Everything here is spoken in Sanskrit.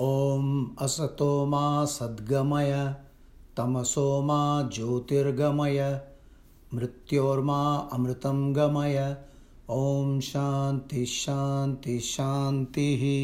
ॐ असतो मा सद्गमय तमसो मा ज्योतिर्गमय मृत्योर्मा अमृतं गमय। ॐ शान्तिशान्तिशान्तिः